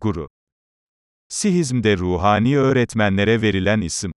Guru. Sihizmde ruhani öğretmenlere verilen isim.